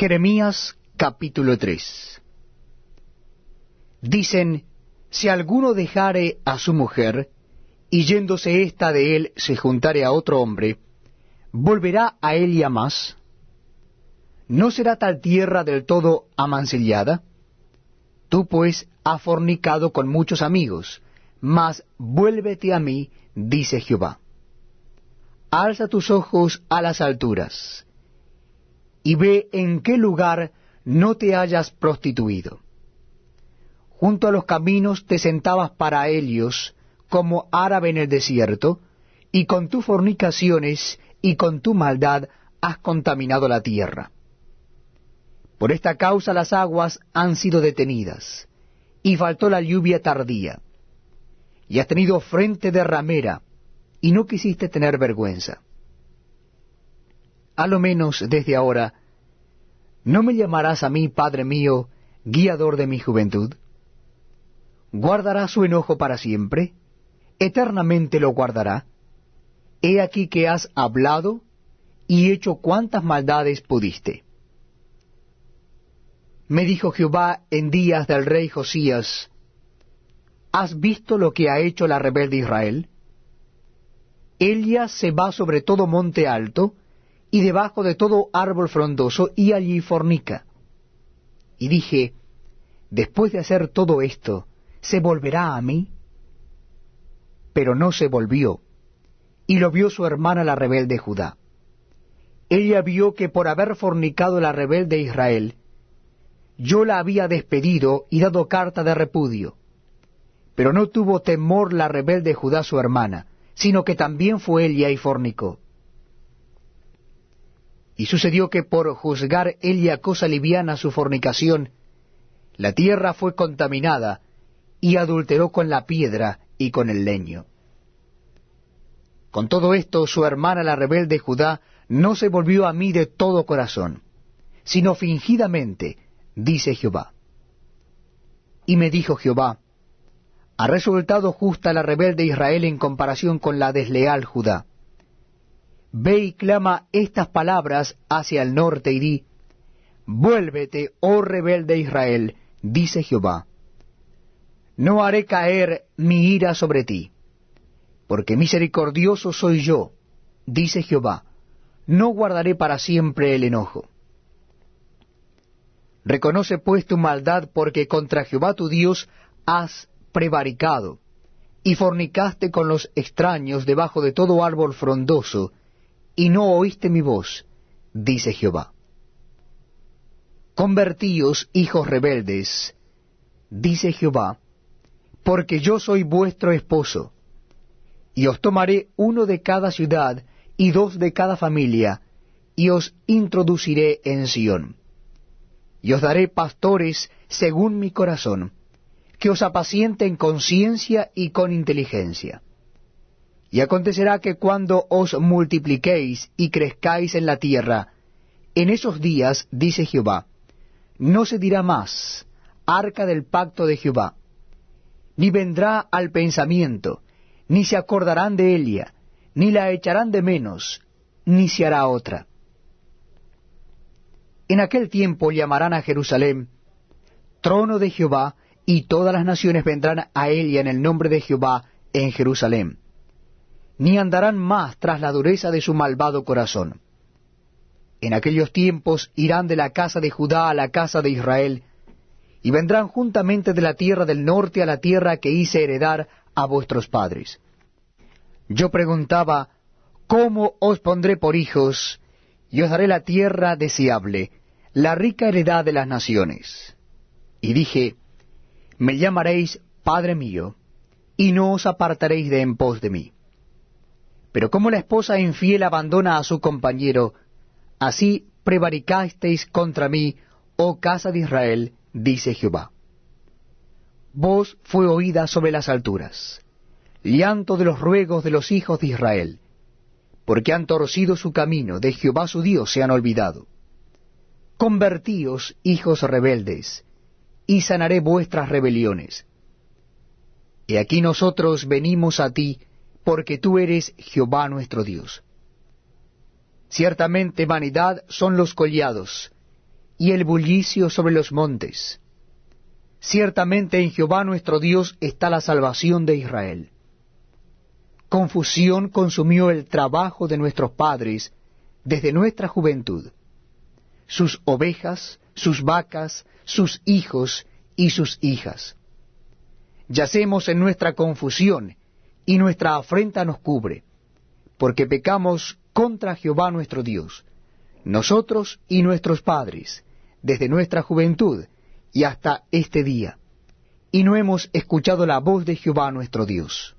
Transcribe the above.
Jeremías capítulo 3 Dicen, si alguno dejare a su mujer, y yéndose ésta de él se juntare a otro hombre, ¿volverá a él y a más? ¿No será tal tierra del todo amancillada? Tú pues has fornicado con muchos amigos, mas vuélvete a mí, dice Jehová. Alza tus ojos a las alturas, y ve en qué lugar no te hayas prostituido. Junto a los caminos te sentabas para ellos como árabe en el desierto, y con tus fornicaciones y con tu maldad has contaminado la tierra. Por esta causa las aguas han sido detenidas, y faltó la lluvia tardía. Y has tenido frente de ramera, y no quisiste tener vergüenza. A lo menos desde ahora, ¿no me llamarás a mí, Padre mío, guiador de mi juventud? ¿Guardará su enojo para siempre? ¿Eternamente lo guardará? He aquí que has hablado y hecho cuantas maldades pudiste. Me dijo Jehová en días del rey Josías, ¿has visto lo que ha hecho la rebelde Israel? Ella se va sobre todo monte alto, y debajo de todo árbol frondoso, y allí fornica. Y dije, después de hacer todo esto, ¿se volverá a mí? Pero no se volvió, y lo vio su hermana la rebelde Judá. Ella vio que por haber fornicado la rebelde Israel, yo la había despedido y dado carta de repudio. Pero no tuvo temor la rebelde Judá su hermana, sino que también fue ella y fornicó. Y sucedió que por juzgar ella cosa liviana su fornicación, la tierra fue contaminada, y adulteró con la piedra y con el leño. Con todo esto su hermana la rebelde Judá no se volvió a mí de todo corazón, sino fingidamente, dice Jehová. Y me dijo Jehová, ha resultado justa la rebelde Israel en comparación con la desleal Judá. Ve y clama estas palabras hacia el norte y di, Vuélvete, oh rebelde Israel, dice Jehová. No haré caer mi ira sobre ti, porque misericordioso soy yo, dice Jehová. No guardaré para siempre el enojo. Reconoce pues tu maldad, porque contra Jehová tu Dios has prevaricado, y fornicaste con los extraños debajo de todo árbol frondoso, y no oíste mi voz, dice Jehová. Convertíos, hijos rebeldes, dice Jehová, porque yo soy vuestro esposo, y os tomaré uno de cada ciudad y dos de cada familia, y os introduciré en Sión y os daré pastores según mi corazón, que os apacienten con ciencia y con inteligencia. Y acontecerá que cuando os multipliquéis y crezcáis en la tierra, en esos días, dice Jehová, no se dirá más, arca del pacto de Jehová, ni vendrá al pensamiento, ni se acordarán de ella, ni la echarán de menos, ni se hará otra en aquel tiempo llamarán a Jerusalén trono de Jehová, y todas las naciones vendrán a ella en el nombre de Jehová en Jerusalén. Ni andarán más tras la dureza de su malvado corazón. En aquellos tiempos irán de la casa de Judá a la casa de Israel, y vendrán juntamente de la tierra del norte a la tierra que hice heredar a vuestros padres. Yo preguntaba, ¿cómo os pondré por hijos, y os daré la tierra deseable, la rica heredad de las naciones. Y dije, me llamaréis Padre mío, y no os apartaréis de en pos de mí. Pero como la esposa infiel abandona a su compañero, así prevaricasteis contra mí, oh casa de Israel, dice Jehová. Voz fue oída sobre las alturas, llanto de los ruegos de los hijos de Israel, porque han torcido su camino, de Jehová su Dios se han olvidado. Convertíos, hijos rebeldes, y sanaré vuestras rebeliones. Y aquí nosotros venimos a ti, porque tú eres Jehová nuestro Dios. Ciertamente vanidad son los collados, y el bullicio sobre los montes. Ciertamente en Jehová nuestro Dios está la salvación de Israel. Confusión consumió el trabajo de nuestros padres desde nuestra juventud. Sus ovejas, sus vacas, sus hijos y sus hijas. Yacemos en nuestra confusión, y nuestra afrenta nos cubre, porque pecamos contra Jehová nuestro Dios, nosotros y nuestros padres, desde nuestra juventud y hasta este día, y no hemos escuchado la voz de Jehová nuestro Dios.